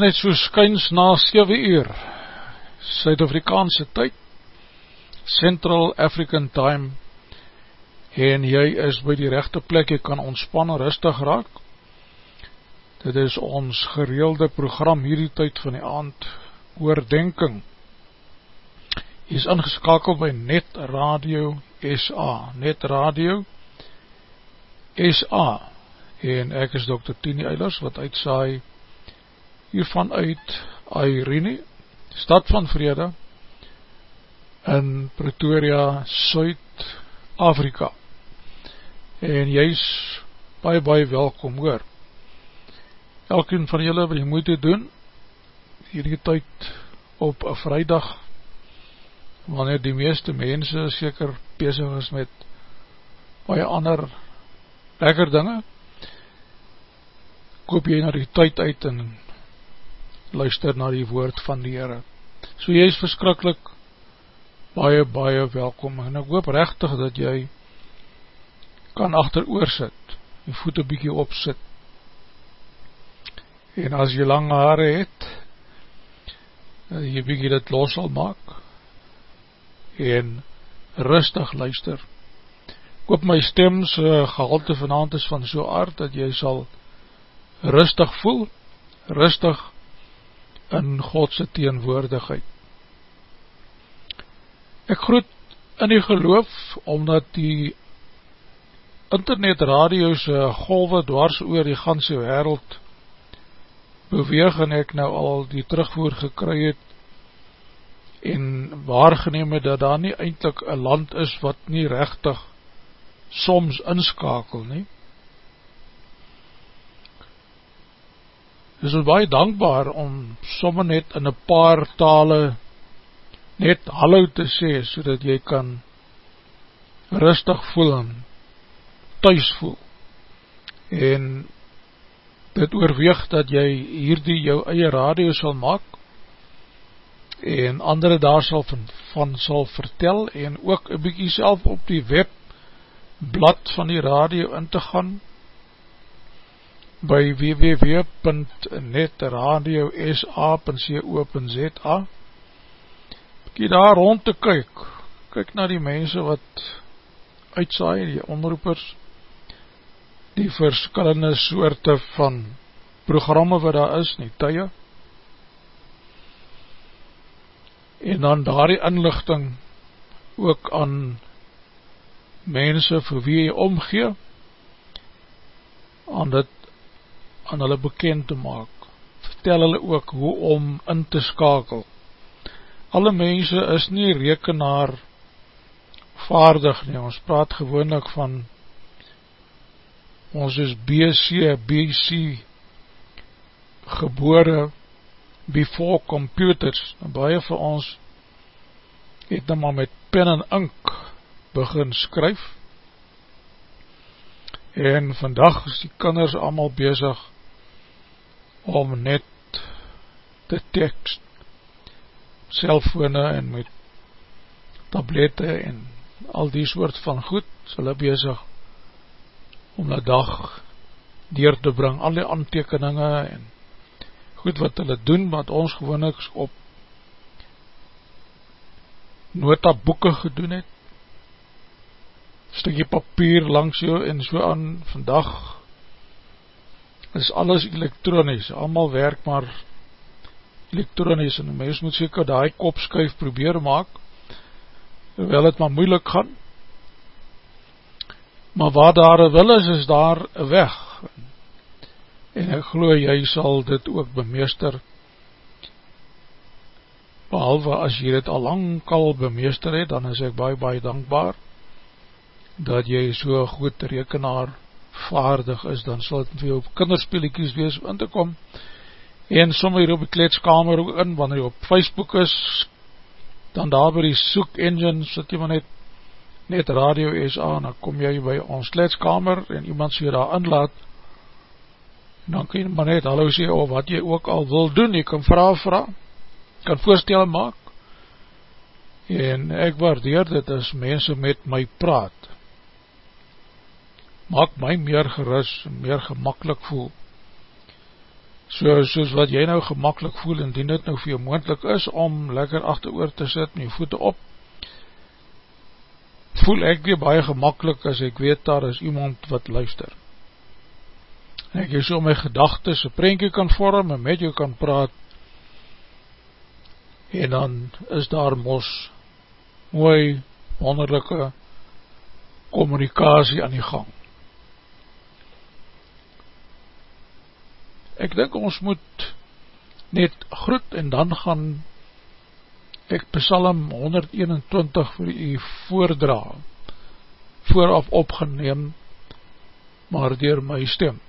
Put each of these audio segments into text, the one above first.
net so skyns na 7 uur, Suid-Afrikaanse tyd, Central African Time, en jy is by die rechte plek, jy kan ontspan en rustig raak. Dit is ons gereelde program hierdie tyd van die aand, oordenking. Jy is ingeskakeld by Net Radio SA, Net Radio SA, en ek is Dr. Tini Eilers, wat uitsaai hiervan uit Airene, stad van vrede, in Pretoria, Suid-Afrika. En jy is baie, baie welkom hoor. Elkeen van julle wat jy moeite doen, hierdie tyd op een vrijdag, wanneer die meeste mense seker bezig is met baie ander lekker dinge, koop jy na die tyd uit en luister na die woord van die Heere. So jy is verskrikkelijk baie, baie welkom en ek hoop rechtig dat jy kan achter oor sit, die voet een bykie opsit en as jy lange haare het, jy bykie dit los sal maak en rustig luister. Ek hoop my stems gehalte vanavond is van so aard dat jy sal rustig voel, rustig in Godse teenwoordigheid. Ek groet in die geloof, omdat die internetradio'se golwe dwars oor die ganse wereld beweeg en ek nou al die terugvoer gekry het en waargeneem het dat daar nie eindelijk een land is wat nie rechtig soms inskakel nie. Is ons baie dankbaar om somme net in een paar tale net hallo te sê, so dat jy kan rustig voel en thuis voel. En dit oorweeg dat jy hierdie jou eie radio sal maak en andere daar sal van, van sal vertel en ook een bykie self op die webblad van die radio in te gaan by www.netradiosa.co.za bykie daar rond te kyk. Kyk na die mense wat uitsaai, die omroepers die verskillende soorte van programme wat daar is, nie tye. En dan daar die inlichting ook aan mense vir wie jy omgee aan dit aan hulle bekend te maak. Vertel hulle ook hoe om in te skakel. Alle mense is nie rekenaar vaardig nie, ons praat gewoonlik van ons is BC, BC gebore before computers, en baie vir ons het nou maar met pen en ink begin skryf, en vandag is die kinders allemaal bezig om net te tekst cellfone en met tablette en al die soort van goed is hulle bezig om die dag deur te bring, al die aantekeninge en goed wat hulle doen, wat ons gewoon ek op nota boeken gedoen het, stukje papier langs jou en so aan. Vandag is alles elektronisch, allemaal werk maar elektronisch, en mens moet seker die kopskuif probeer maak, wel het maar moeilik gaan, maar waar daar een wil is, is daar een weg, en ek geloof jy sal dit ook bemeester, behalwe as jy dit al lang al bemeester het, dan is ek baie baie dankbaar, dat jy so goed rekenaar vaardig is, dan sal het vir jou kinderspeeliekies wees om in te kom, en som hier op die kletskamer ook in, wanneer jy op Facebook is, dan daar by die soek engine, sit jy maar net, net radio SA, dan kom jy by ons kletskamer, en iemand sê daar inlaat, en dan kan jy maar net, hallo sê, of wat jy ook al wil doen, jy kan vraag vraag, kan voorstel maak, en ek waardeer dit as mense met my praat, maak my meer geris, meer gemakkelijk voel, so, soos wat jy nou gemakkelijk voel, en die dit nou vir jou moendlik is, om lekker achter oor te sit, met jou voete op, voel ek weer baie gemakkelijk, as ek weet daar is iemand wat luister, en ek jy so my gedagtes, een prentje kan vorm, en met jou kan praat, en dan is daar mos, mooi, wonderlijke, communicatie aan die gang, ek dink ons moet net groet en dan gaan ek psalm 121 vir u voordra vooraf opgeneem maar dier my stem.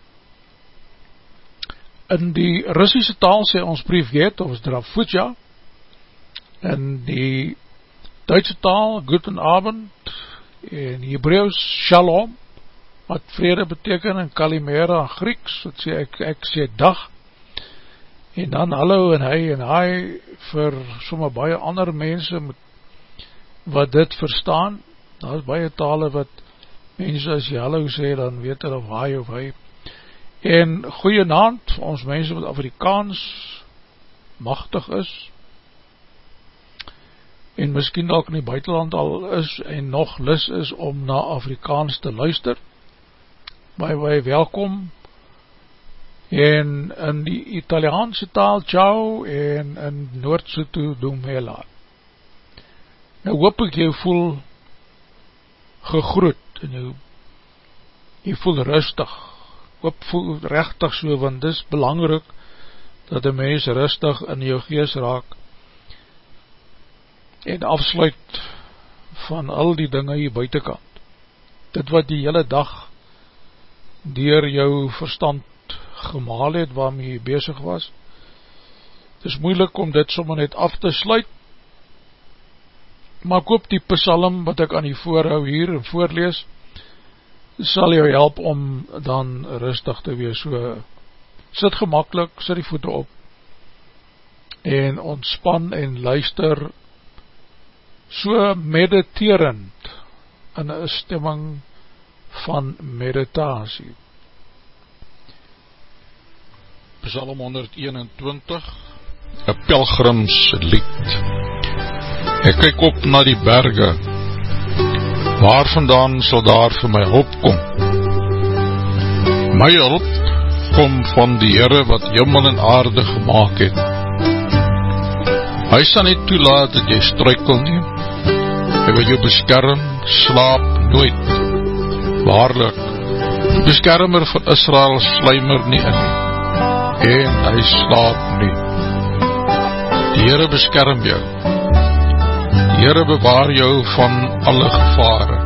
In die Russische taal sê ons weet of Drafutja in die Duitse taal Guten Abend en Hebreeuws Shalom wat vrede beteken in Kalimera Grieks, wat sê ek, ek sê dag, en dan hallo en hy en hy vir somme baie ander mense met, wat dit verstaan, daar is baie tale wat mense as jy hallo sê, dan weet er of hy of hy, en goeie naand, ons mense wat Afrikaans machtig is, en miskien ook in die buitenland al is, en nog lis is om na Afrikaans te luister, baie baie welkom. En in die Italiaanse taal ciao en in Noordsoto Dumela nou hoop ek jy voel gegroet en jy, jy voel rustig. Hoop voel rechtig so want dis belangrik dat die mens rustig in jou gees raak en afsluit van al die dinge hier buitenkant. Dit wat die hele dag dier jou verstand gemaal het waarmee jy bezig was. Het is moeilik om dit sommer net af te sluit maar koop die psalm wat ek aan die voorhou hier en voorlees, sal jou help om dan rustig te wees, so sit gemakkelijk, sit die voete op, en ontspan en luister, so mediterend, in een stemming van meditasie. Psalm 121 Een pelgrims lied Ek kyk op na die berge. Waar vandaan sal daar vir my hulp kom? My hulp kom van die Heere wat jimmel en aarde gemaakt het. Hy sal nie toelaat dat jy struikel neem Hy wil jou beskerm, slaap nooit Waarlik, beskermer van Israel slijmer nie in en hy slaap nie. Die Heere beskerm jou. Die Heere bewaar jou van alle gevare.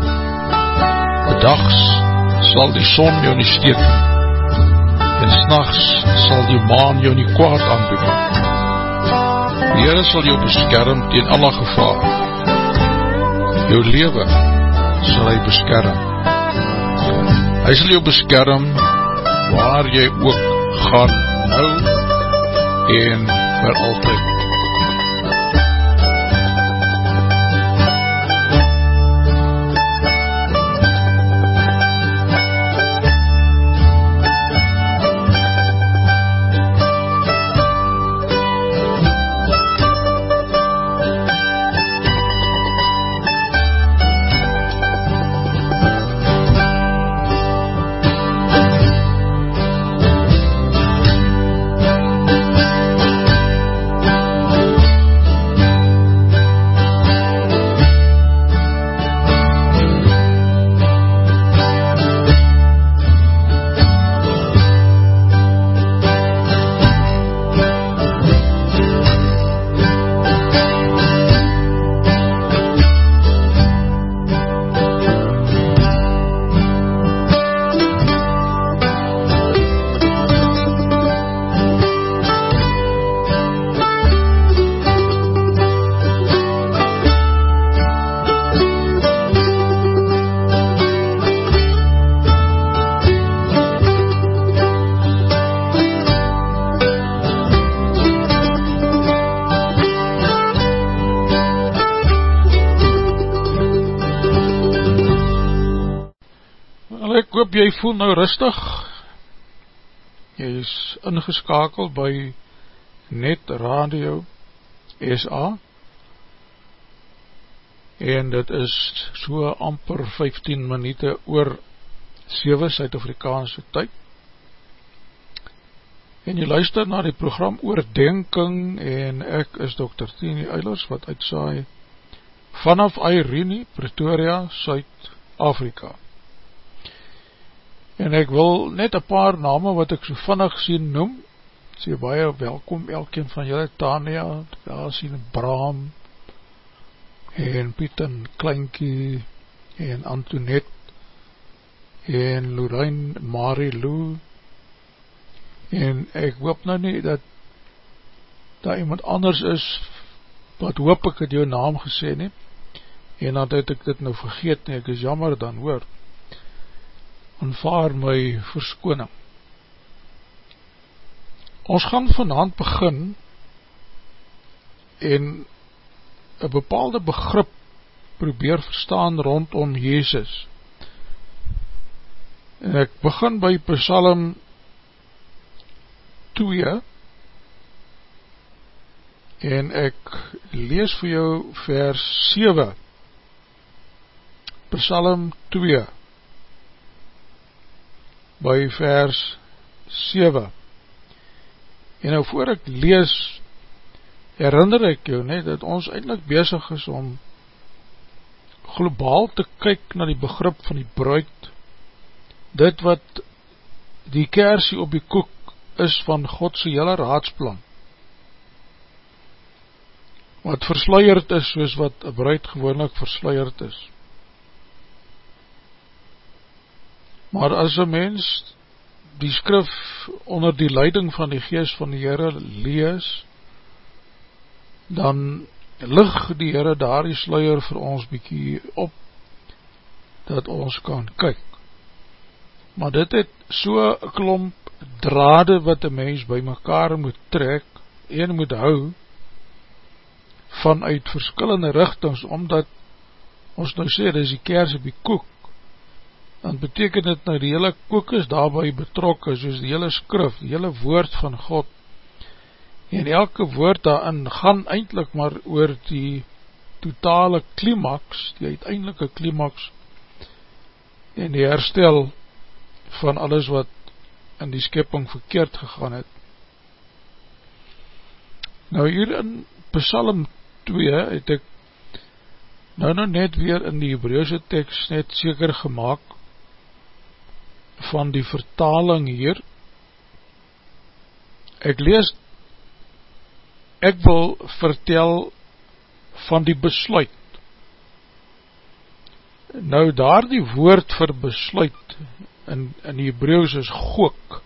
Bedags sal die son jou nie steek en s'nachts sal die maan jou nie kwaad aandoen. Die Heere sal jou beskerm teen alle gevare. Jou lewe sal hy beskerm. Hy sal jou beskerm waar jy ook gaan nou en vir altyd. Jy voel nou rustig, jy is ingeskakeld by Net Radio SA, en dit is so amper 15 minuut oor 7 Suid-Afrikaanse tyd, en jy luister na die program Oordenking, en ek is Dr. Tini Eilers, wat uitsaai vanaf Irene, Pretoria, Suid-Afrika. En ek wil net een paar name wat ek so vinnig sien noem, sê baie welkom elkeen van julle, Tania, daar sien Bram, en Piet en Kleinkie, en Antoinette, en Lorraine, Marie Lou, en ek hoop nou nie dat daar iemand anders is, wat hoop ek het jou naam gesê nie, en dat het ek dit nou vergeet nie, ek is jammer dan hoor, aanvaar my verskoning. Ons gaan vanavond begin en een bepaalde begrip probeer verstaan rondom Jezus. En ek begin by Psalm 2 en ek lees vir jou vers 7 Psalm 2 by vers 7 en nou voor ek lees herinner ek jou net dat ons eindelijk bezig is om globaal te kyk na die begrip van die bruid. Dit wat die kersie op die koek is van Godse hele raadsplan. Wat versluierd is soos wat een bruid gewoonlik versluierd is Maar as een mens die skrif onder die leiding van die geest van die Heere lees, dan lig die Heere daar die sluier vir ons bykie op, dat ons kan kyk. Maar dit het so klomp drade wat die mens by mekaar moet trek en moet hou vanuit verskillende richtings, omdat ons nou sê, dit is die kers op die koek, dan beteken dit nou die hele koek is daarby betrokken, soos die hele skrif, die hele woord van God, en elke woord daarin gaan eindelijk maar oor die totale klimaks, die uiteindelike klimaks, en die herstel van alles wat in die skepping verkeerd gegaan het. Nou hier in Psalm 2 het ek nou nou net weer in die Hebreeuwse tekst net seker gemaakt van die vertaling hier. Ek lees ek wil vertel van die besluit. Nou daar die woord vir besluit in, in die Hebreeuws is gook.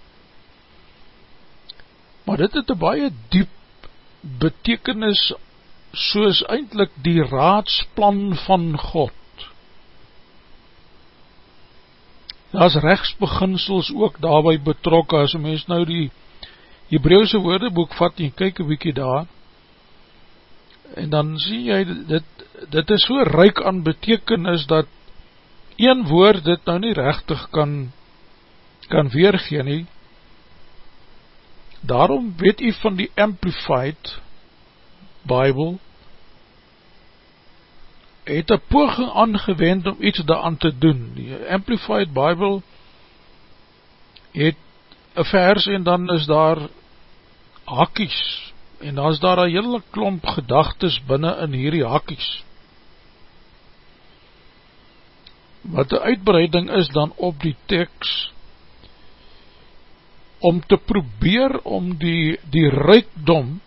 Maar dit het een baie diep betekenis soos eindelijk die raadsplan van God. Daar is rechtsbeginsels ook daarby betrokken, as een mens nou die Hebreeuwse woordeboek vat en kyk een bykie daar, en dan sien jy, dit, dit is so ryk aan betekenis, dat een woord dit nou nie rechtig kan, kan weergeen nie, daarom weet jy van die Amplified Bible, het een poging aangewend om iets daaraan te doen. Die Amplified Bible het een vers en dan is daar hakies en dan is daar een hele klomp gedagtes binnen in hierdie hakies wat die uitbreiding is dan op die tekst om te probeer om die, die rijkdom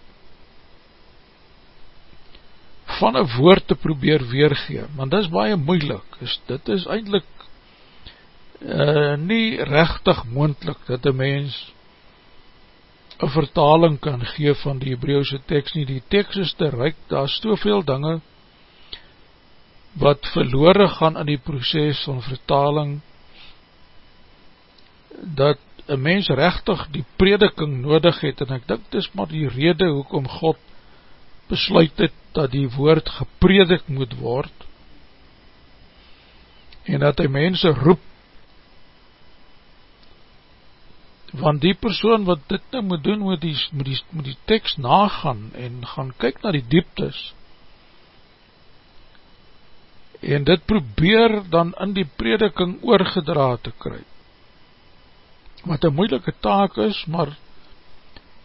van een woord te probeer weergeen, want dit is baie moeilik, is, dit is eindelijk uh, nie rechtig moendlik, dat een mens een vertaling kan gee van die Hebreeuwse tekst nie, die tekst is te rijk, daar is soveel dinge wat verloore gaan in die proces van vertaling, dat een mens rechtig die prediking nodig het, en ek dink dis maar die rede hoekom God besluit het, dat die woord gepredik moet word, en dat hy mense roep. Want die persoon wat dit nou moet doen, moet die, moet die, moet die tekst nagaan, en gaan kyk na die dieptes, en dit probeer dan in die prediking oorgedra te kry, wat een moeilike taak is, maar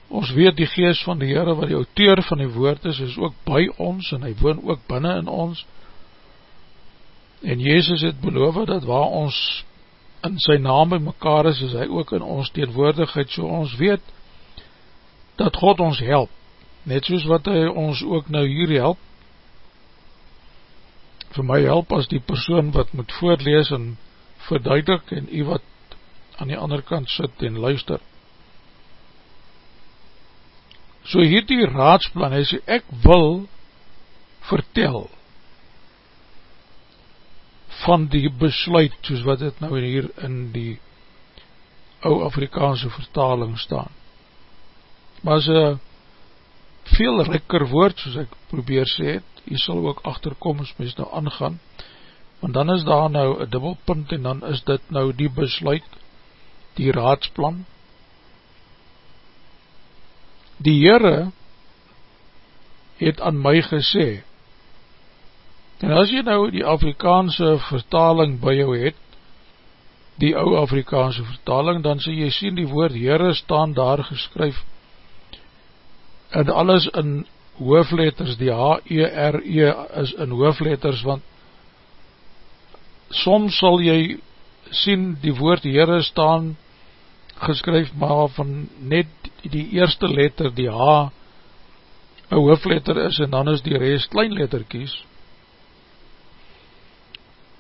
ons weet die geest van die Heere, wat die auteur van die woord is, is ook by ons, en hy woon ook binnen in ons, en Jezus het beloof, dat waar ons in sy naam by mekaar is, is hy ook in ons teenwoordigheid, so ons weet, dat God ons help, net soos wat hy ons ook nou hier help, vir my help as die persoon wat moet voorlees en verduidelik, en u wat aan die ander kant sit en luister. So hier die raadsplan, hy sê, ek wil vertel, van die besluit, soos wat het nou hier in die ou Afrikaanse vertaling staan. Maar een veel rikker woord, soos ek probeer sê het, jy sal ook achterkom as mys nou aangaan, want dan is daar nou een dubbelpunt en dan is dit nou die besluit, die raadsplan. Die Heere het aan my gesê, En as jy nou die Afrikaanse vertaling by jou het, die ou Afrikaanse vertaling, dan sê jy sien die woord Heere staan daar geskryf, en alles in hoofletters, die H-E-R-E -E is in hoofletters, want soms sal jy sien die woord Heere staan geskryf, maar van net die eerste letter, die H, een hoofletter is, en dan is die rest kleinletterkies,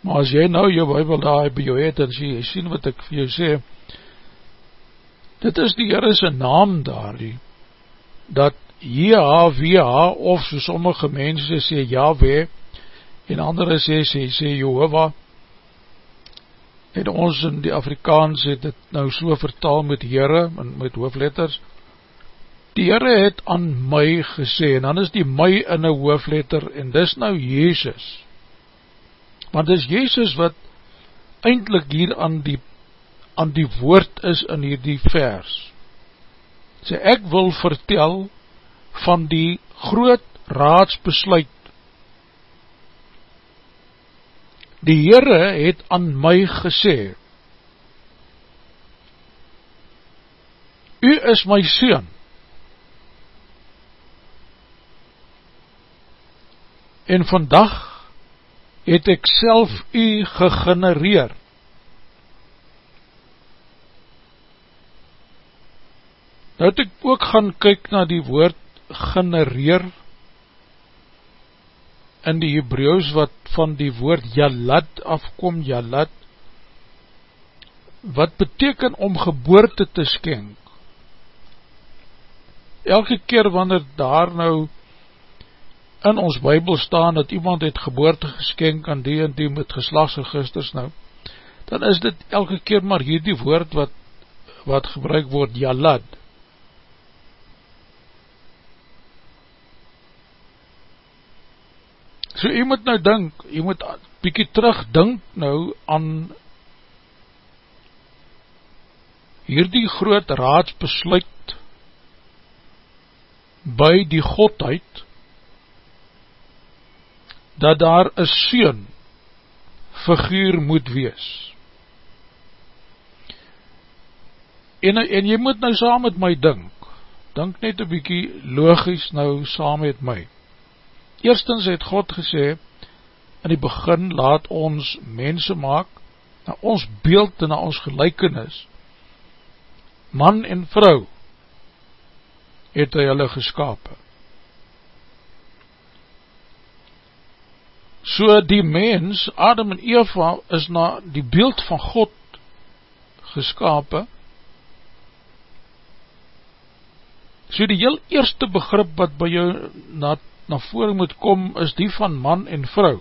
Maar as jy nou jou bybel daar by jou het en sê, jy sien wat ek vir jou sê, dit is die Heere sy naam daar, die, dat JHWH of so sommige mense sê Yahweh en andere sê sê, sê Jehovah en ons in die Afrikaans het het nou so vertaal met Heere met hoofletters die Heere het aan my gesê en dan is die my in een hoofletter en dis nou Jezus want dis Jezus wat eindelijk hier aan die aan die woord is in hierdie vers sê ek wil vertel van die groot raadsbesluit. Die Heere het aan my gesê, U is my Seun, en vandag het ek self U gegenereer. Nou het ek ook gaan kyk na die woord genereer in die Hebreeuws wat van die woord Jalad afkom, Jalad, wat beteken om geboorte te skenk. Elke keer wanneer daar nou in ons bybel staan dat iemand het geboorte geskenk aan die en die met geslagsregisters nou, dan is dit elke keer maar hierdie woord wat, wat gebruik word, Jalad. So jy moet nou dink, jy moet bykie terug dink nou aan hierdie groot raadsbesluit by die Godheid dat daar een seun figuur moet wees. En, en jy moet nou saam met my dink, dink net een bykie logisch nou saam met my. Eerstens het God gesê, in die begin laat ons mense maak, na ons beeld en na ons gelijkenis, man en vrou, het hy hulle geskapen. So die mens, Adam en Eva, is na die beeld van God geskapen, So die heel eerste begrip wat by jou na na vore moet kom, is die van man en vrou,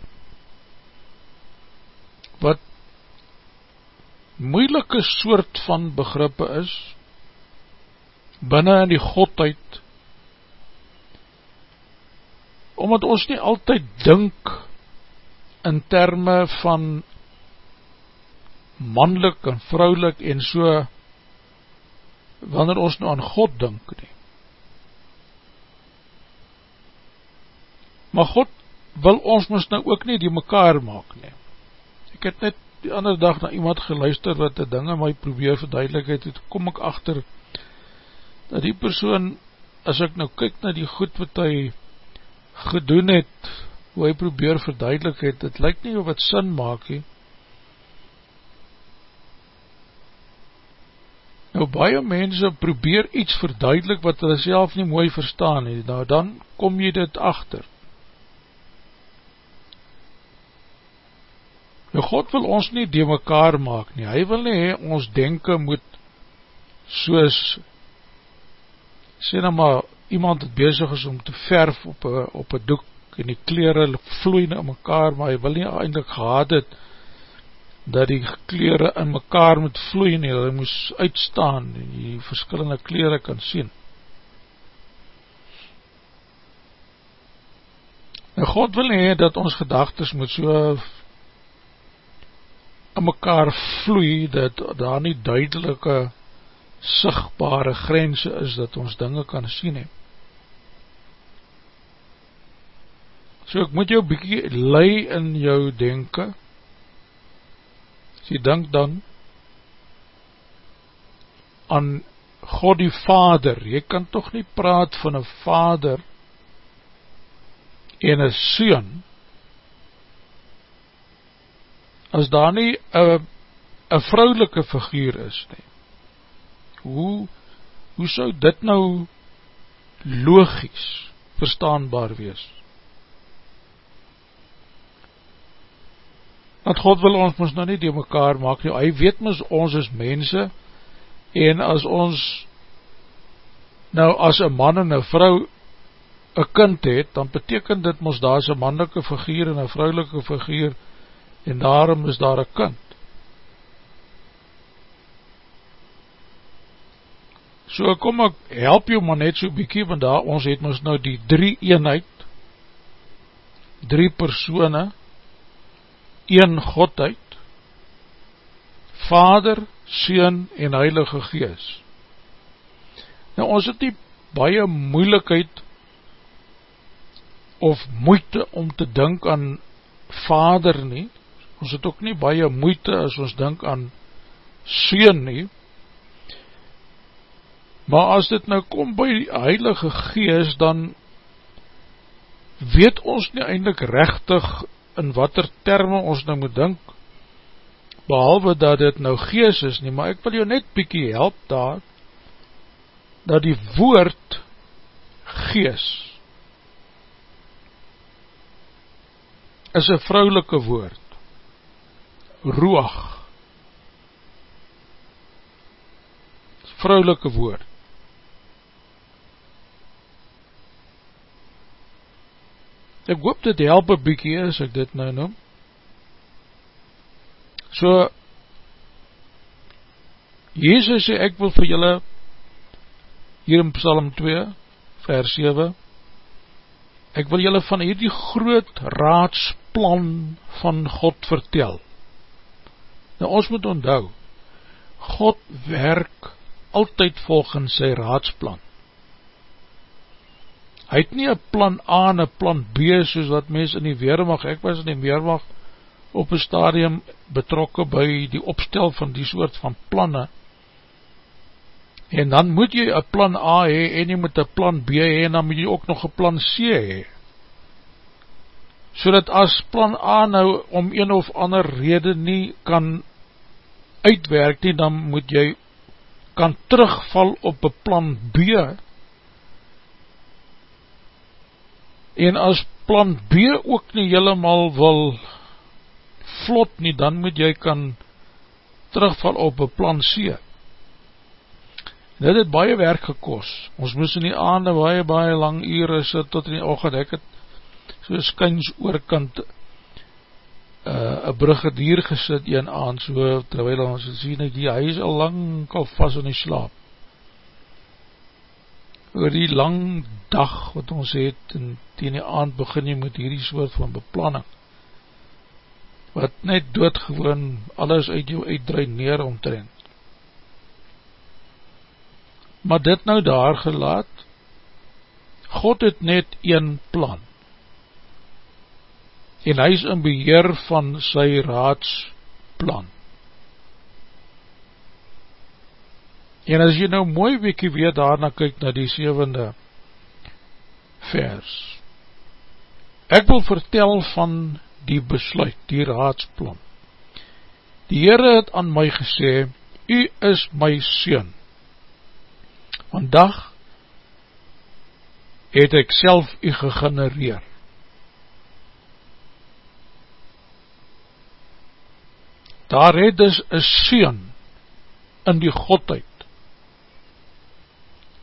wat moeilike soort van begrippe is, binnen in die godheid, omdat ons nie altyd dink in terme van mannelijk en vrouwelijk en so, wanneer ons nou aan God dink nie. Maar God wil ons mis nou ook nie die mekaar maak nie. Ek het net die ander dag na iemand geluister wat die dinge my probeer verduidelijkheid het, kom ek achter dat die persoon, as ek nou kyk na die goed wat hy gedoen het, hoe hy probeer verduidelijkheid, het lyk nie wat sin maak nie. Nou baie mense probeer iets verduidelik wat hulle self nie mooi verstaan nie, nou dan kom jy dit achter. Nou God wil ons nie die mekaar maak nie, hy wil nie ons denken moet soos, sê nou maar, iemand het bezig is om te verf op een, op doek en die kleren vloei na mekaar, maar hy wil nie eindelijk gehad het, dat die kleren in mekaar moet vloei nie, hy moes uitstaan en die verskillende kleren kan sien. Nou God wil nie dat ons gedagtes moet so in mekaar vloei, dat daar nie duidelike sigbare grense is, dat ons dinge kan sien he. So ek moet jou bykie lei in jou denken, as jy denk dan aan God die Vader, jy kan toch nie praat van een Vader en een Seun, as daar nie een vrouwelike figuur is nie. Hoe, hoe sou dit nou logisch verstaanbaar wees? Want God wil ons ons nou nie die mekaar maak nie, hy weet ons ons is mense, en as ons nou as een man en een vrou een kind het, dan beteken dit ons daar is een mannelike figuur en een vrouwelike figuur en daarom is daar een kind. So kom ek help jou maar net so bykie, want daar ons het ons nou die drie eenheid, drie persone, een Godheid, Vader, Seun en Heilige Gees. Nou ons het nie baie moeilikheid of moeite om te dink aan Vader nie, ons het ook nie baie moeite as ons dink aan Seun nie, maar as dit nou kom by die Heilige Gees, dan weet ons nie eindelijk rechtig in wat er termen ons nou moet dink, behalwe dat dit nou gees is nie, maar ek wil jou net bykie help daar, dat die woord gees is een vrouwelike woord, roag, vrouwelike woord, Ek hoop dit help een bykie as ek dit nou noem. So, Jezus sê, ek wil vir julle, hier in Psalm 2, vers 7, ek wil julle van hierdie groot raadsplan van God vertel. Nou ons moet onthou, God werk altyd volgens sy raadsplan. Hy het nie een plan A en een plan B soos wat mens in die Weermacht, ek was in die Weermacht op een stadium betrokken by die opstel van die soort van planne. En dan moet jy een plan A hee en jy moet een plan B hee en dan moet jy ook nog een plan C hee so dat as plan A nou om een of ander rede nie kan uitwerk nie, dan moet jy kan terugval op een plan B en as plan B ook nie helemaal wil vlot nie, dan moet jy kan terugval op een plan C. Dit het baie werk gekos. Ons moes in die aande baie, baie lang ure sit tot in die ochend. Ek het so skyns oorkant eh, een uh, brugadier gesit een aand, so terwijl ons sien, die, hy is al lang al vast in die slaap oor die lang dag wat ons het en teen die aand begin jy met hierdie soort van beplanning wat net doodgewoon alles uit jou uitdraai neer omtrend. Maar dit nou daar gelaat, God het net een plan en hy is in beheer van sy raadsplan. En as jy nou mooi weekie weer daarna kyk na die zevende vers, ek wil vertel van die besluit, die raadsplan. Die Heere het aan my gesê, U is my Seun. Vandag het ek self U gegenereer. Daar het dus een Seun in die Godheid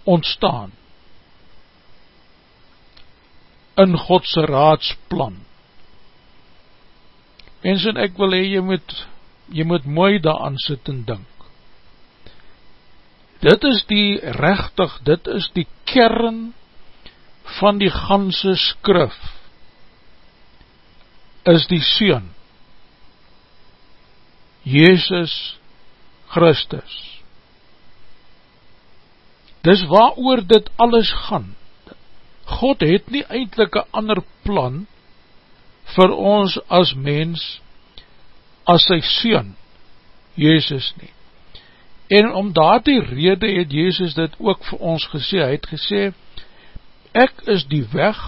ontstaan in Godse raadsplan. En ek wil hee, jy moet, jy moet mooi daaraan sit en dink. Dit is die rechtig, dit is die kern van die ganse skrif, is die Seun, Jezus Christus. Dis waar oor dit alles gaan. God het nie eindelijk een ander plan vir ons as mens as sy Seun, Jezus nie. En om daar die rede het Jezus dit ook vir ons gesê, hy het gesê, ek is die weg,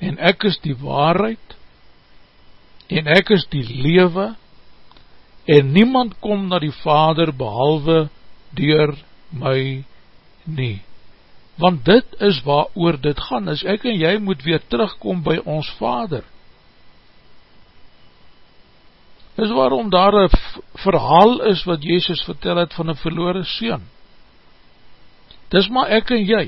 en ek is die waarheid, en ek is die lewe, en niemand kom na die Vader behalwe dier my nie. Want dit is waar oor dit gaan, is ek en jy moet weer terugkom by ons Vader. Dis waarom daar een verhaal is wat Jezus vertel het van een verloore seun. Dis maar ek en jy.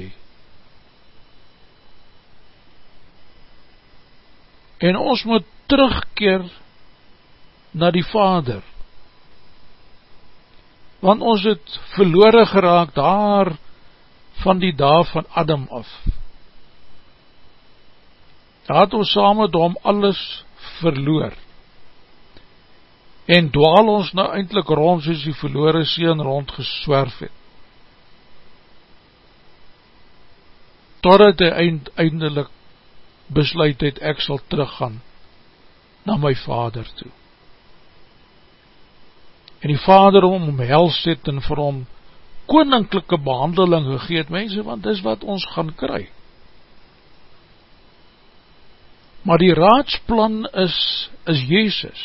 En ons moet terugkeer na die Vader want ons het verloore geraak daar van die dag van Adam af. Daar het ons saam met hom alles verloor, en dwaal ons nou eindelijk rond soos die verloore sien rond geswerf het. Totdat hy eind, eindelik besluit het, ek sal teruggaan na my vader toe. En die vader om omhels het en vir hom koninklijke behandeling gegeet, mense, want dis wat ons gaan kry. Maar die raadsplan is, is Jezus.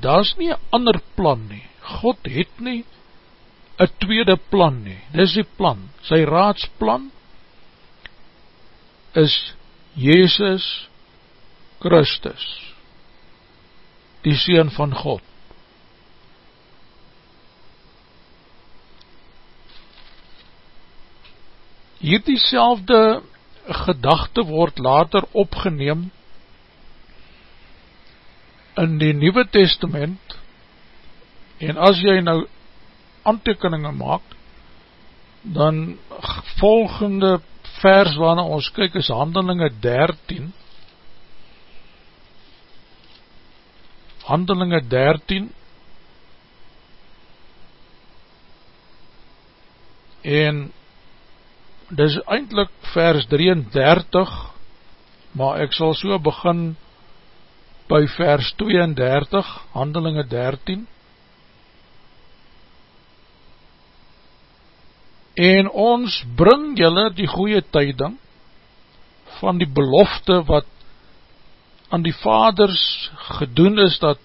Daar is nie een ander plan nie. God het nie een tweede plan nie. Dis die plan. Sy raadsplan is Jezus Christus, die Seen van God. Hier die selfde gedachte word later opgeneem in die Nieuwe Testament. En as jy nou aantekeningen maak dan volgende vers waarna ons kyk is handelinge 13 handelinge 13 en dis eindelijk vers 33 maar ek sal so begin by vers 32 handelinge 13 en ons bring julle die goeie tyding van die belofte wat aan die vaders gedoen is dat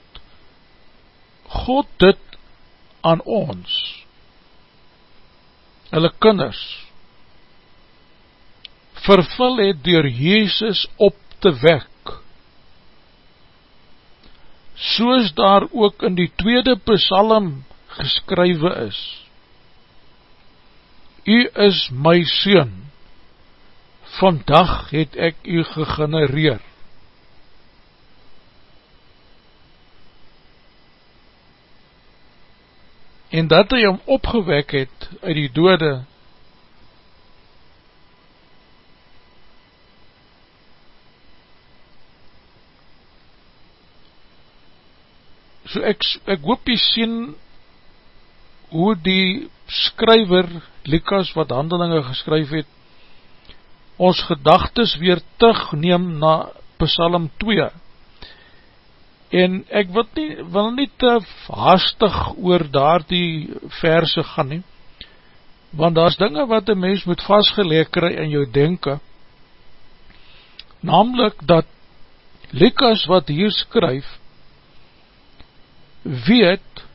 God dit aan ons hulle kinders vervul het door Jezus op te wek. Soos daar ook in die tweede psalm geskrywe is. U is my Seun, vandag het ek u gegenereer. En dat hy hom opgewek het uit die dode, So ek, ek hoop jy sien hoe die skryver Likas wat handelinge geskryf het ons gedagtes weer terugneem na Psalm 2 en ek wil nie, wil nie te haastig oor daar die verse gaan nie want daar is dinge wat een mens moet vastgeleek kry in jou denken namelijk dat Likas wat hier skryf weet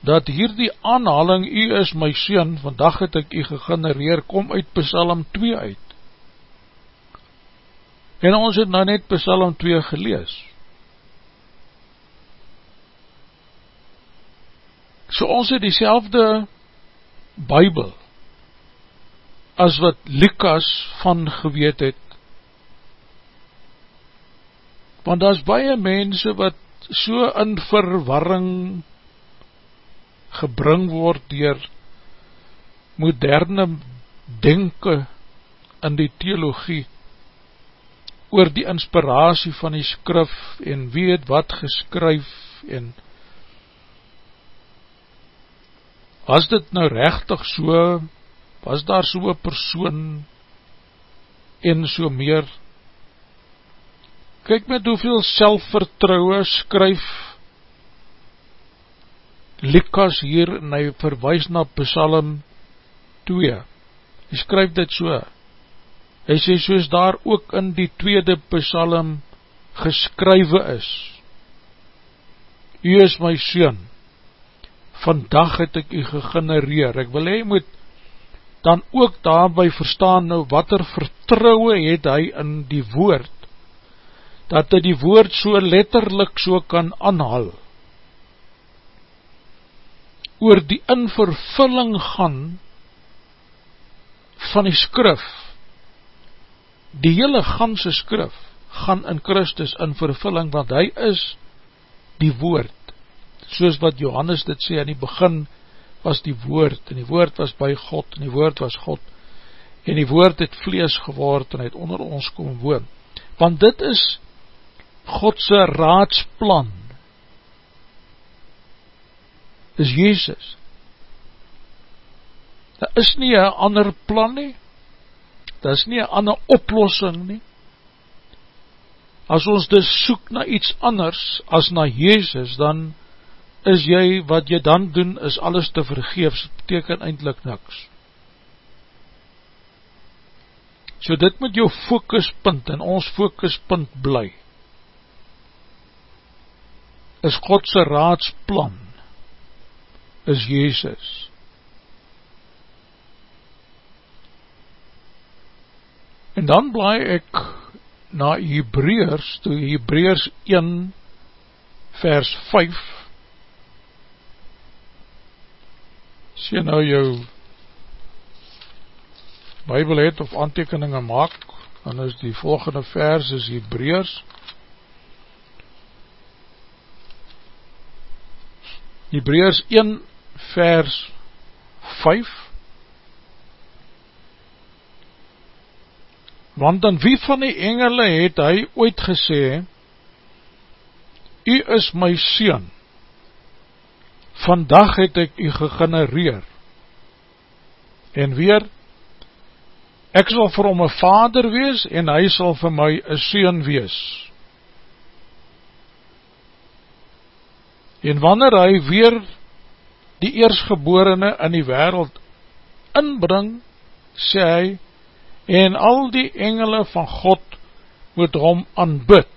dat hier die aanhaling, u is my sien, vandag het ek u gegenereer, kom uit Psalm 2 uit. En ons het nou net Psalm 2 gelees. So ons het die selfde Bijbel as wat Lukas van geweet het. Want daar is baie mense wat so in verwarring gebring word dier moderne denken in die theologie oor die inspiratie van die skrif en wie het wat geskryf en was dit nou rechtig so was daar so persoon en so meer kyk met hoeveel selfvertrouwe skryf Likas hier en hy verwijs na Psalm 2 hy skryf dit so. Hy sê soos daar ook in die tweede Psalm geskrywe is u is my soon vandag het ek u gegenereer. Ek wil hy moet dan ook daarby verstaan nou wat er vertrouwe het hy in die woord dat hy die woord so letterlik so kan aanhal, oor die invervulling gaan van die skrif, die hele ganse skrif, gaan in Christus in vervulling, want hy is die woord, soos wat Johannes dit sê, in die begin was die woord, en die woord was by God, en die woord was God, en die woord het vlees geword, en het onder ons kom woon, want dit is Godse raadsplan, is Jezus, daar is nie een ander plan nie, daar is nie een ander oplossing nie, as ons dus soek na iets anders as na Jezus, dan is jy, wat jy dan doen, is alles te vergeefs, beteken eindelijk niks. So dit moet jou fokuspunt, en ons fokuspunt bly, is Godse raadsplan, is Jezus. En dan bly ek na Hebreërs, toe Hebreërs 1 vers 5 as jy nou jou bybel het of aantekeninge maak dan is die volgende vers is Hebreërs Hebreërs 1 vers 5 want aan wie van die engele het hy ooit gesê, U is my Seen, vandag het ek U gegenereer, en weer, ek sal vir hom een vader wees, en hy sal vir my een Seen wees. En wanneer hy weer die eersgeborene in die wereld inbring, sê hy, en al die engele van God moet hom aanbid.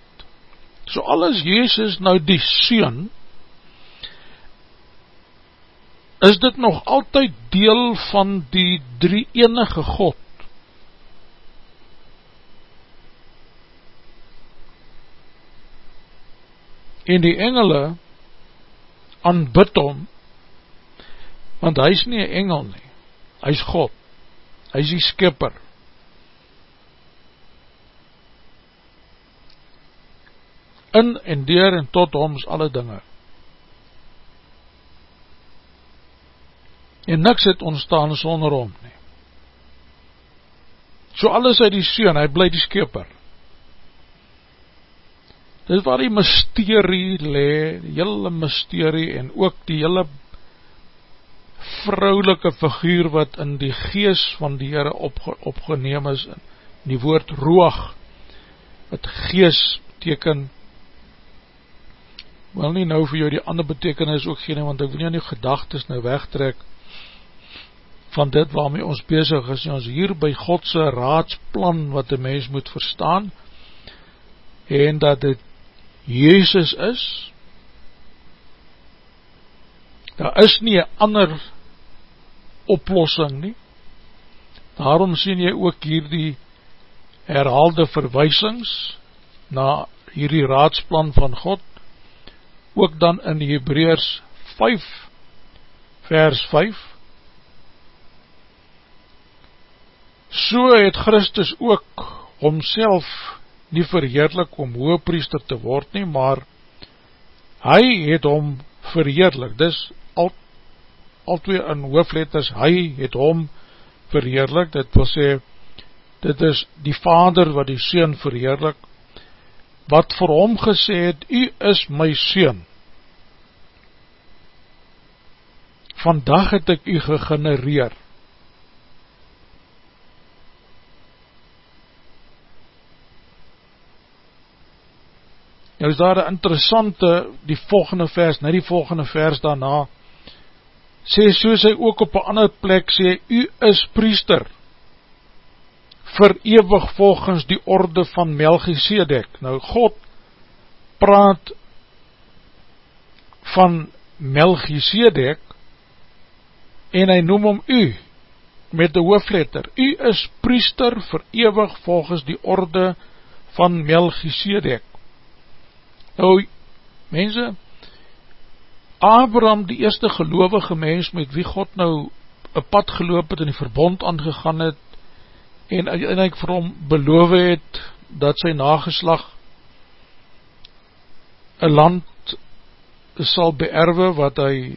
So alles Jezus nou die Seen, is dit nog altyd deel van die drie enige God. En die engele aanbid hom, want hy is nie een engel nie, hy is God, hy is die skipper, in en deur en tot homs alle dinge. En niks het ontstaan sonder hom nie. So alles uit die Seen, hy bly die skeper. Dit is waar die mysterie le, die hele mysterie en ook die hele vrouwelike figuur wat in die gees van die Heere opge, opgeneem is, die woord roog, wat gees beteken, wil nie nou vir jou die ander betekenis ook gee, want ek wil nie aan die gedagtes nou wegtrek van dit waarmee ons bezig is, ons hier by Godse raadsplan wat die mens moet verstaan, en dat dit Jezus is, daar is nie een ander oplossing nie, daarom sien jy ook hier die herhaalde verwysings na hierdie raadsplan van God, ook dan in Hebreers 5 vers 5 So het Christus ook homself nie verheerlik om hoopriester te word nie, maar hy het hom verheerlik, dis al, al twee in hoofletters, hy het hom verheerlik, dit wil sê, dit is die vader wat die seun verheerlik, wat vir hom gesê het, U is my Seen. Vandag het ek U gegenereer. Nou is daar een interessante, die volgende vers, net die volgende vers daarna, sê soos hy ook op een ander plek sê, U is priester, verewig volgens die orde van Melchisedek. Nou God praat van Melchisedek en hy noem om u met die hoofletter. U is priester verewig volgens die orde van Melchisedek. Nou, mense, Abraham, die eerste gelovige mens met wie God nou een pad geloop het en die verbond aangegaan het, en uiteindelijk vir hom beloof het, dat sy nageslag een land sal beerwe wat hy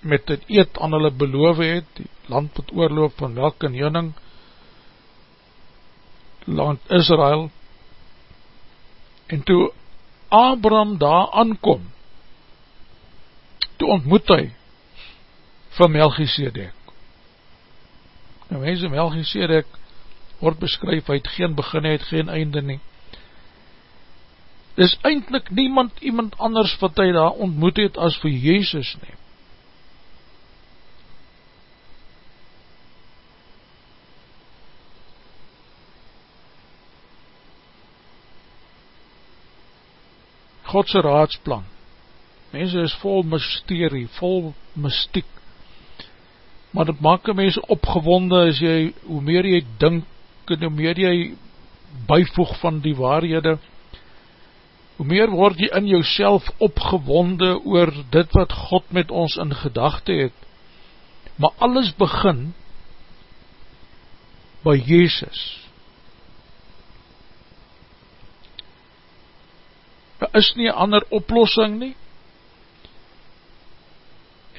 met het eet aan hulle beloof het, die land wat oorloop van welk en joning, land Israel, en toe Abraham daar aankom, toe ontmoet hy van Melchisedek. Nou mense, Melchisedek word beskryf, hy het geen begin, hy het geen einde nie. Dis eindelijk niemand, iemand anders wat hy daar ontmoet het as vir Jezus nie. Godse raadsplan. Mense is vol mysterie, vol mystiek. Maar dit maak een mens opgewonde as jy, hoe meer jy dink, en hoe meer jy bijvoeg van die waarhede, hoe meer word jy in jouself opgewonde oor dit wat God met ons in gedachte het. Maar alles begin by Jezus. Daar is nie ander oplossing nie.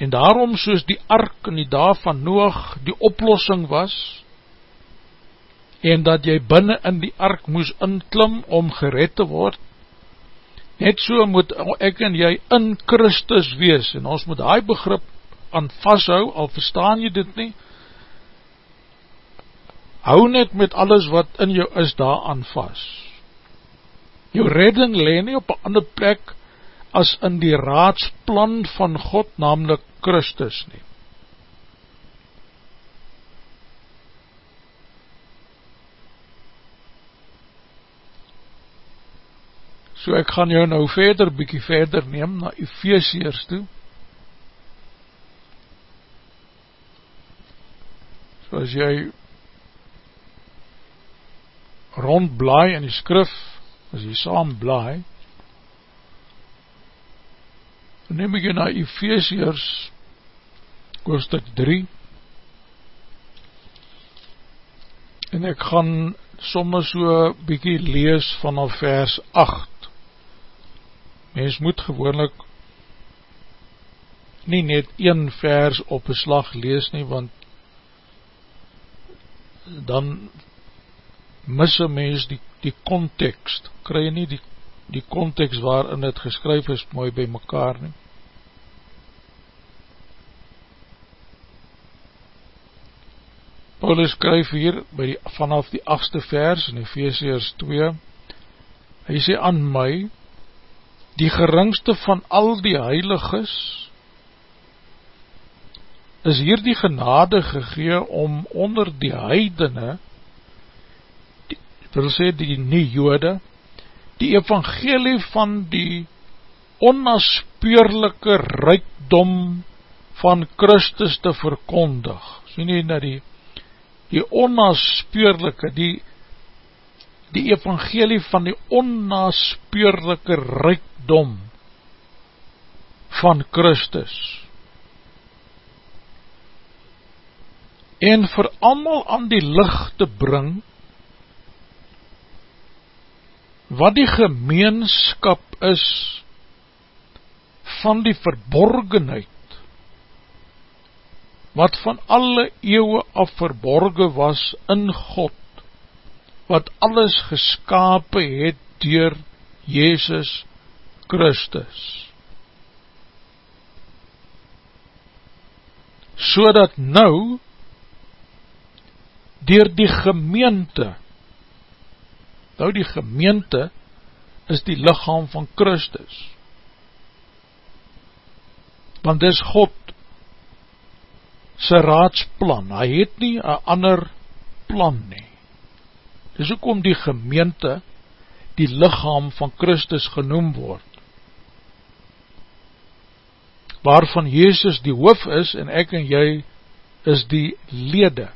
En daarom soos die ark in die dag van Noach die oplossing was, en dat jy binnen in die ark moes inklim om gered te word, net so moet ek en jy in Christus wees, en ons moet die begrip aan vasthou, al verstaan jy dit nie, hou net met alles wat in jou is daar aan vast. Jou redding leen nie op een ander plek as in die raadsplan van God, namelijk Christus nie. So ek gaan jou nou verder, bykie verder neem, na Ephesians toe. So as jy rondblaai in die skrif, as jy saam blaai, neem ek jy na Ephesians hoofdstuk 3 en ek gaan somme so bykie lees vanaf vers 8 mens moet gewoonlik nie net een vers op een slag lees nie want dan mis een mens die die context, kry nie die, die context waarin het geskryf is mooi by mekaar nie. Paulus skryf hier by die, vanaf die achtste vers in Ephesians 2, hy sê aan my, die geringste van al die heiliges, is hier die genade gegee om onder die heidene wil sê die nie jode, die evangelie van die onnaspeurlike rijkdom van Christus te verkondig. Sien nie na die, die onnaspeurlike, die, die evangelie van die onnaspeurlike rijkdom van Christus. En vir allemaal aan die licht te bring, wat die gemeenskap is van die verborgenheid wat van alle eeuwe af verborgen was in God wat alles geskapen het dier Jezus Christus. So dat nou dier die gemeente Nou die gemeente is die lichaam van Christus. Want dis God sy raadsplan. Hy het nie een ander plan nie. Dis ook om die gemeente die lichaam van Christus genoem word. Waarvan Jezus die hoof is en ek en jy is die lede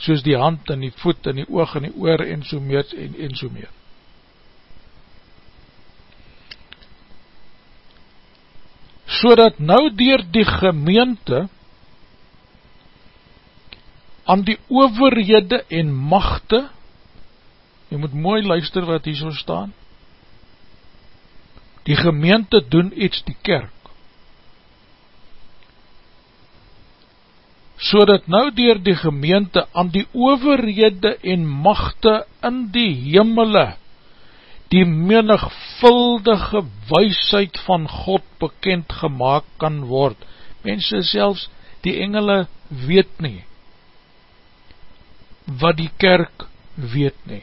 soos die hand en die voet en die oog en die oor en so meer en, en so meer. So dat nou dier die gemeente aan die overhede en machte jy moet mooi luister wat hier so staan, die gemeente doen iets die kerk, so dat nou dier die gemeente aan die overhede en machte in die hemele die menigvuldige weisheid van God bekend gemaakt kan word. Mense selfs die engele weet nie wat die kerk weet nie.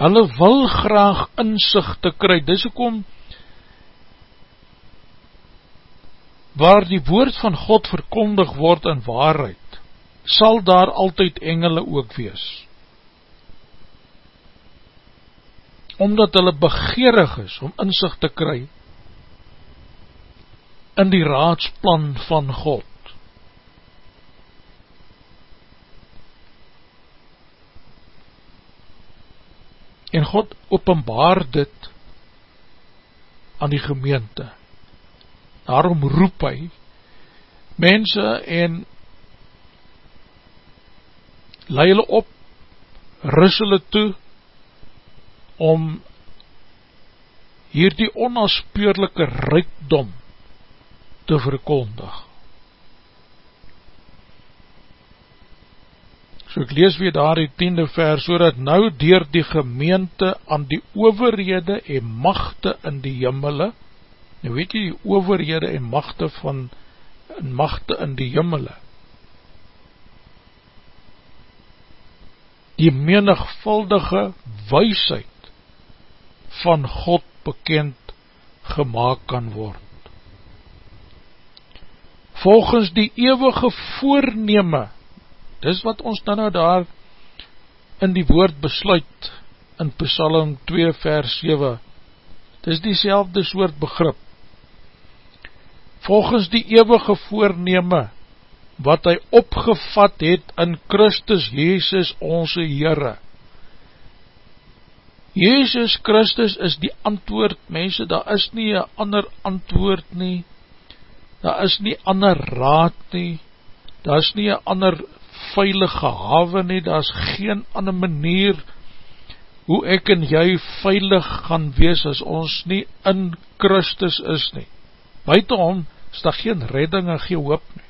Hulle wil graag inzicht te kry, dis ook om waar die woord van God verkondig word in waarheid, sal daar altyd engele ook wees. Omdat hulle begeerig is om inzicht te kry in die raadsplan van God. En God openbaar dit aan die gemeente daarom roep hy mense en lei hulle op, ris hulle toe, om hier die onaspeurlijke rijkdom te verkondig. So ek lees weer daar die tiende vers, so dat nou dier die gemeente aan die overhede en machte in die jimmele, Nou weet jy die overhede en machte van en machte in die jimmele. Die menigvuldige weisheid van God bekend gemaakt kan word. Volgens die eeuwige voorneme, dis wat ons dan nou daar in die woord besluit in Psalm 2 vers 7, dis die selfde soort begrip volgens die eeuwige voorneme, wat hy opgevat het in Christus Jezus onze Heere. Jezus Christus is die antwoord, mense, daar is nie een ander antwoord nie, daar is nie ander raad nie, daar is nie een ander veilige hawe nie, daar is geen ander manier hoe ek en jy veilig gaan wees as ons nie in Christus is nie. Buitenom is daar geen redding en geen hoop nie.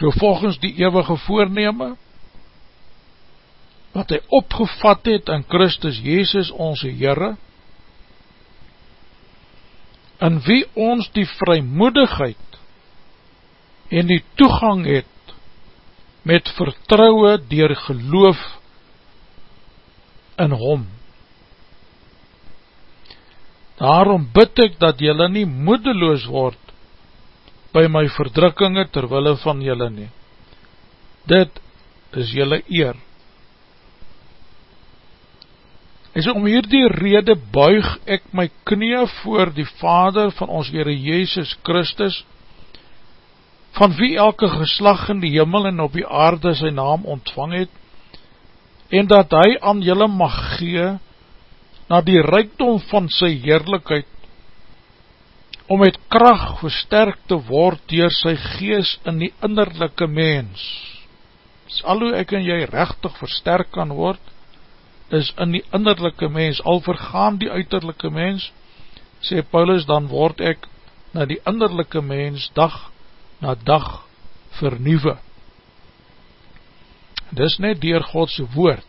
So volgens die eeuwige voorneme, wat hy opgevat het in Christus Jezus onze Heere, in wie ons die vrymoedigheid en die toegang het met vertrouwe dier geloof in hom. Daarom bid ek dat jylle nie moedeloos word by my verdrukkinge terwille van jylle nie. Dit is jylle eer. En so om hierdie rede buig ek my knie voor die Vader van ons Heere Jezus Christus, van wie elke geslag in die jimmel en op die aarde sy naam ontvang het, en dat hy aan jylle mag gee, na die rijkdom van sy heerlijkheid, om met kracht versterkt te word door sy gees in die innerlijke mens. Dis al hoe ek en jy rechtig versterk kan word, is in die innerlijke mens, al vergaan die uiterlijke mens, sê Paulus, dan word ek na die innerlijke mens dag na dag vernieuwe. Dis net dier Godse woord,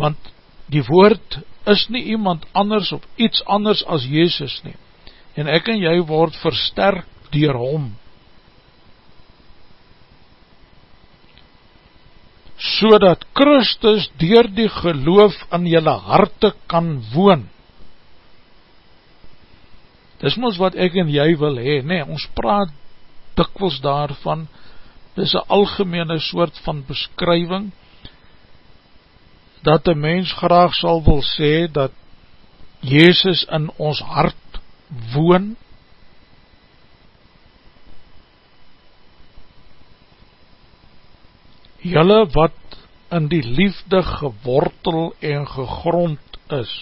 want die woord is nie iemand anders of iets anders as Jezus nie, en ek en jy word versterk dier hom, so dat Christus dier die geloof in jylle harte kan woon. Dis ons wat ek en jy wil hee, nee, ons praat dikwels daarvan, dis een algemene soort van beskrywing, dat een mens graag sal wil sê, dat Jezus in ons hart woon, Julle wat in die liefde gewortel en gegrond is,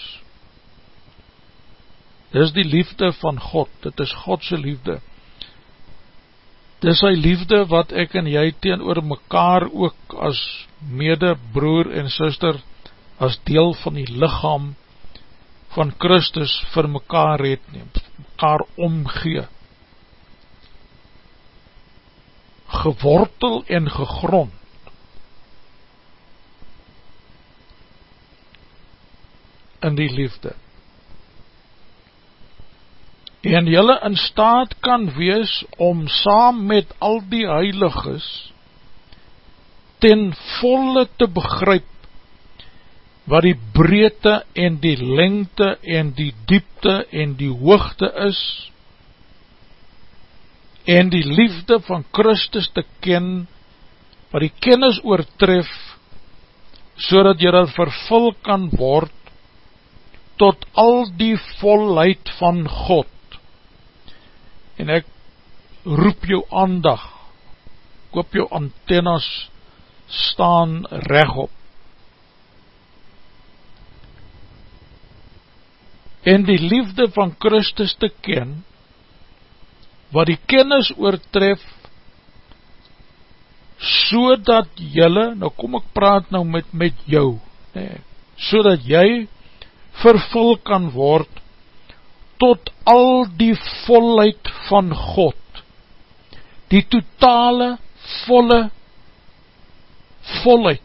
dis die liefde van God, dit is Godse liefde, dis sy liefde wat ek en jy teen oor mekaar ook as mede broer en sister, as deel van die lichaam van Christus vir mekaar het neem, mekaar omgee, gewortel en gegrond, in die liefde. En jylle in staat kan wees om saam met al die heiliges ten volle te begryp wat die breedte en die lengte en die diepte en die hoogte is en die liefde van Christus te ken wat die kennis oortref so dat jy dat vervul kan word tot al die volheid van God. En ek roep jou aandag. Koop jou antennas staan rechtop en die liefde van Christus te ken, wat die kennis oortref, so dat jylle, nou kom ek praat nou met, met jou, nee, so dat jy vervul kan word, tot al die volheid van God, die totale, volle, volheid,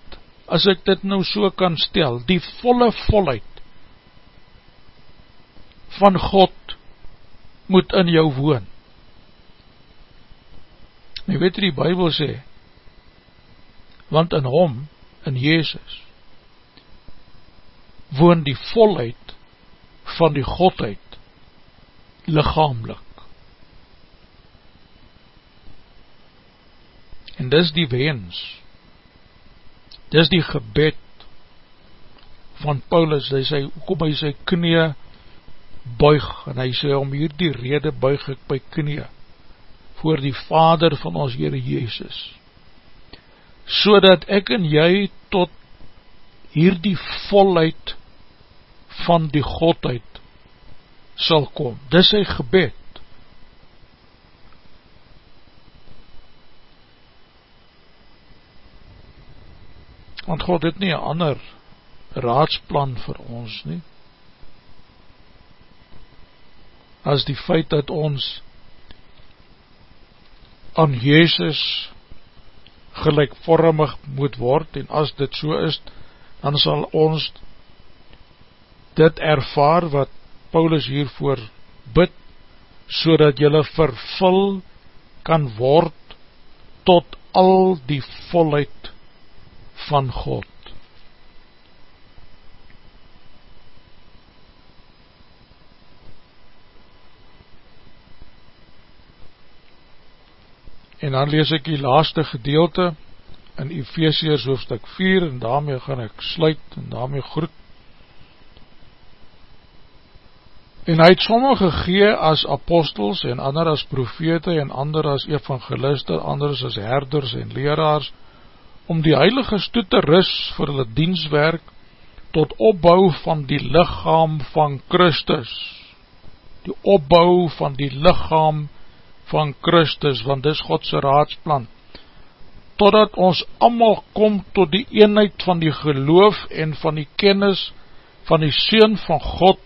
as ek dit nou so kan stel, die volle volheid, van God moet in jou woon. En weet die Bijbel sê, want in hom, in Jezus, woon die volheid van die Godheid lichamelik. En dis die wens, dis die gebed van Paulus, hy sê, kom hy sy knie buig, en hy sê, om hier die rede buig ek by knie, voor die Vader van ons Heere Jezus, so dat ek en jy tot hier die volheid van die Godheid sal kom. Dis sy gebed. Want God het nie een ander raadsplan vir ons nie, as die feit dat ons aan Jezus gelijkvormig moet word en as dit so is, dan sal ons dit ervaar wat Paulus hiervoor bid, so dat jylle vervul kan word tot al die volheid van God. En dan lees ek die laaste gedeelte in Ephesians hoofdstuk 4 en daarmee gaan ek sluit en daarmee groet. En hy het sommige gegee as apostels en ander as profete en ander as evangeliste, anders as herders en leraars, om die heiliges toe te ris vir hulle dienswerk tot opbouw van die lichaam van Christus. Die opbouw van die lichaam van van Christus, want dis Godse raadsplan, totdat ons allemaal kom tot die eenheid van die geloof en van die kennis van die Seun van God,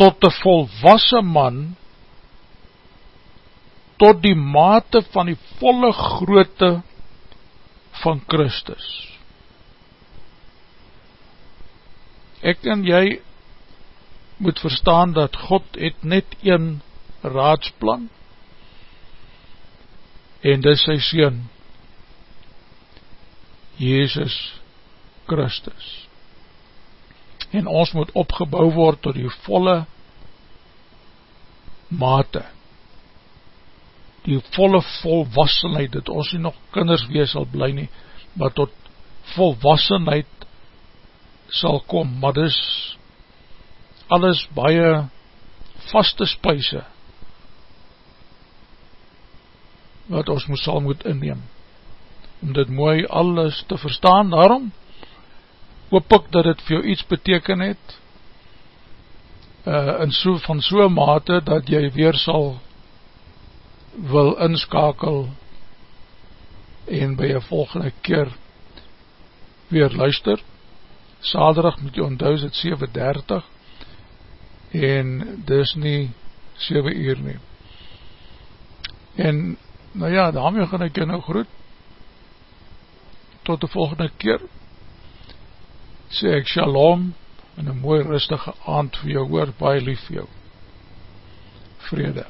tot die volwassen man, tot die mate van die volle groote van Christus. Ek en jy moet verstaan dat God het net een raadsplan, en dis sy Seen, Jezus Christus. En ons moet opgebouw word tot die volle mate, die volle volwassenheid, dat ons nie nog kinders wees sal bly nie, maar tot volwassenheid sal kom, maar dis alles baie vaste spuise, wat ons moet sal moet inneem, om dit mooi alles te verstaan, daarom hoop ek dat het vir jou iets beteken het, uh, in so, van so mate dat jy weer sal wil inskakel en by jy volgende keer weer luister. Saterdag moet jy onthou is het 7.30 en dis nie 7 uur nie. En nou ja, daarmee gaan ek jy nou groet. Tot die volgende keer. Sê ek shalom en een mooi rustige aand vir jou hoor, baie lief vir jou. Vrede